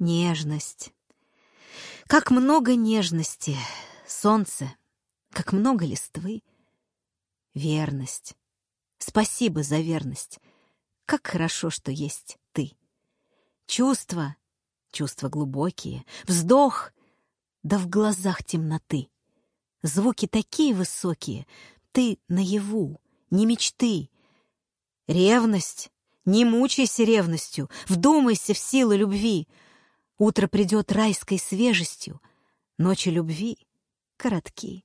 Нежность. Как много нежности. Солнце. Как много листвы. Верность. Спасибо за верность. Как хорошо, что есть ты. Чувства. Чувства глубокие. Вздох. Да в глазах темноты. Звуки такие высокие. Ты наяву, не мечты. Ревность. Не мучайся ревностью. Вдумайся в силы любви. Утро придет райской свежестью. Ночи любви коротки.